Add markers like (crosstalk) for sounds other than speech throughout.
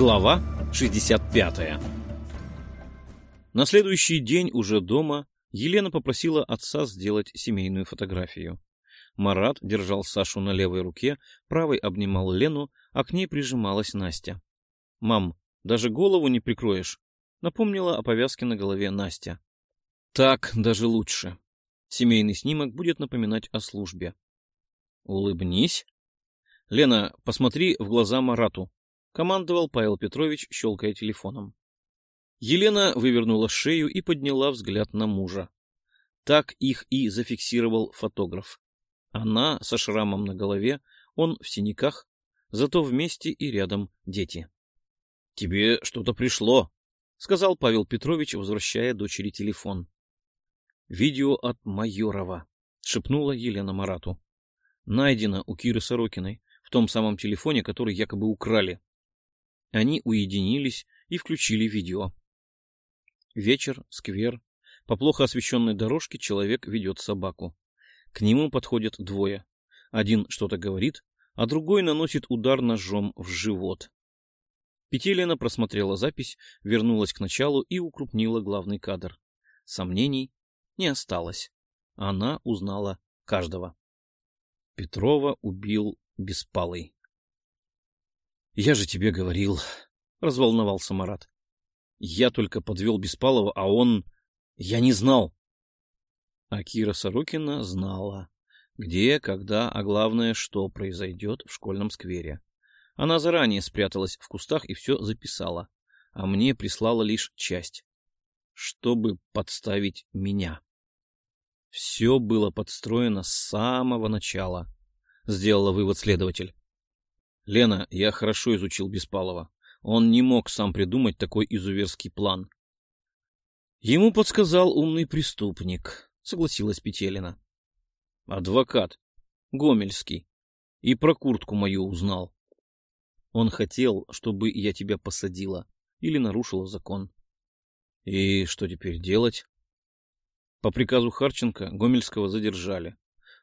Глава 65 На следующий день уже дома Елена попросила отца сделать семейную фотографию. Марат держал Сашу на левой руке, правой обнимал Лену, а к ней прижималась Настя. «Мам, даже голову не прикроешь», — напомнила о повязке на голове Настя. «Так даже лучше. Семейный снимок будет напоминать о службе». «Улыбнись». «Лена, посмотри в глаза Марату», — командовал Павел Петрович, щелкая телефоном. Елена вывернула шею и подняла взгляд на мужа. Так их и зафиксировал фотограф. Она со шрамом на голове, он в синяках, зато вместе и рядом дети. — Тебе что-то пришло, — сказал Павел Петрович, возвращая дочери телефон. — Видео от Майорова, — шепнула Елена Марату. — Найдено у Киры Сорокиной в том самом телефоне, который якобы украли. Они уединились и включили видео. Вечер, сквер. По плохо освещенной дорожке человек ведет собаку. К нему подходят двое. Один что-то говорит, а другой наносит удар ножом в живот. Петелина просмотрела запись, вернулась к началу и укрупнила главный кадр. Сомнений не осталось. Она узнала каждого. Петрова убил Беспалый. Я же тебе говорил, — разволновался Марат. Я только подвел Беспалова, а он... Я не знал. А Кира Сорокина знала, где, когда, а главное, что произойдет в школьном сквере. Она заранее спряталась в кустах и все записала, а мне прислала лишь часть, чтобы подставить меня. Все было подстроено с самого начала, — сделала вывод следователь. Лена, я хорошо изучил Беспалова. Он не мог сам придумать такой изуверский план. Ему подсказал умный преступник, согласилась Петелина. Адвокат. Гомельский. И про куртку мою узнал. Он хотел, чтобы я тебя посадила или нарушила закон. И что теперь делать? По приказу Харченко Гомельского задержали.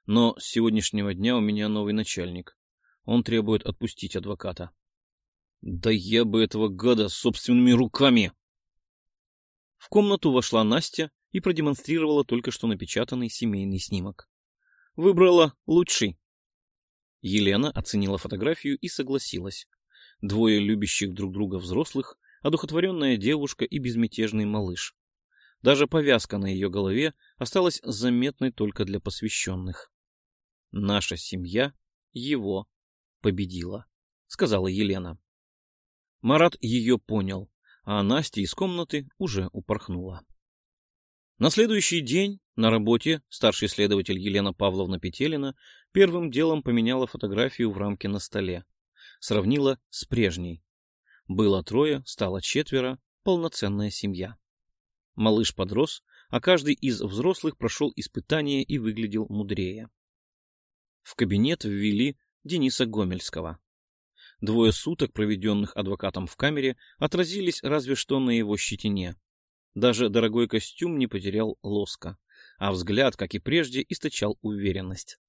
Но с сегодняшнего дня у меня новый начальник. Он требует отпустить адвоката. Да я бы этого гада собственными руками! В комнату вошла Настя и продемонстрировала только что напечатанный семейный снимок. Выбрала лучший. Елена оценила фотографию и согласилась. Двое любящих друг друга взрослых, одухотворенная девушка и безмятежный малыш. Даже повязка на ее голове осталась заметной только для посвященных. Наша семья — его победила, — сказала Елена. Марат ее понял, а Настя из комнаты уже упорхнула. На следующий день на работе старший следователь Елена Павловна Петелина первым делом поменяла фотографию в рамке на столе. Сравнила с прежней. Было трое, стало четверо, полноценная семья. Малыш подрос, а каждый из взрослых прошел испытание и выглядел мудрее. В кабинет ввели Дениса Гомельского. Двое суток, проведенных адвокатом в камере, отразились разве что на его щетине. Даже дорогой костюм не потерял лоска, а взгляд, как и прежде, источал уверенность.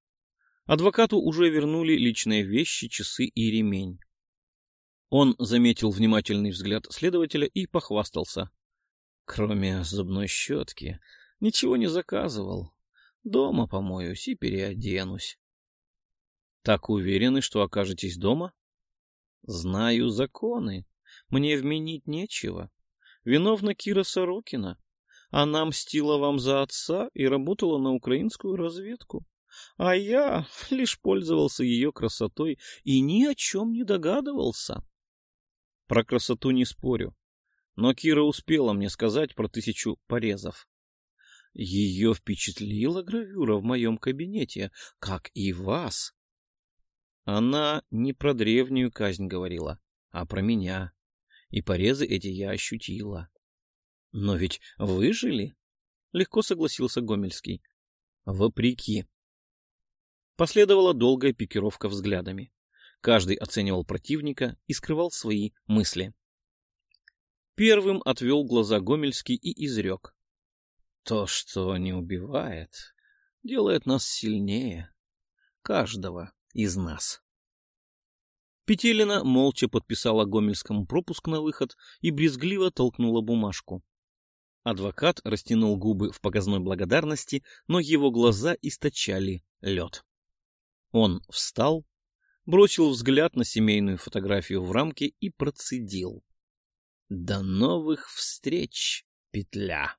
Адвокату уже вернули личные вещи, часы и ремень. Он заметил внимательный взгляд следователя и похвастался. Кроме зубной щетки, ничего не заказывал. Дома помоюсь и переоденусь. Так уверены, что окажетесь дома? Знаю законы. Мне вменить нечего. Виновна Кира Сорокина. Она мстила вам за отца и работала на украинскую разведку. А я (laughs) лишь пользовался ее красотой и ни о чем не догадывался. Про красоту не спорю. Но Кира успела мне сказать про тысячу порезов. Ее впечатлила гравюра в моем кабинете, как и вас. Она не про древнюю казнь говорила, а про меня. И порезы эти я ощутила. Но ведь выжили? Легко согласился Гомельский. Вопреки. Последовала долгая пикировка взглядами. Каждый оценивал противника и скрывал свои мысли. Первым отвел глаза Гомельский и изрек. То, что не убивает, делает нас сильнее. Каждого из нас. Петелина молча подписала Гомельскому пропуск на выход и брезгливо толкнула бумажку. Адвокат растянул губы в показной благодарности, но его глаза источали лед. Он встал, бросил взгляд на семейную фотографию в рамке и процедил. «До новых встреч, петля!»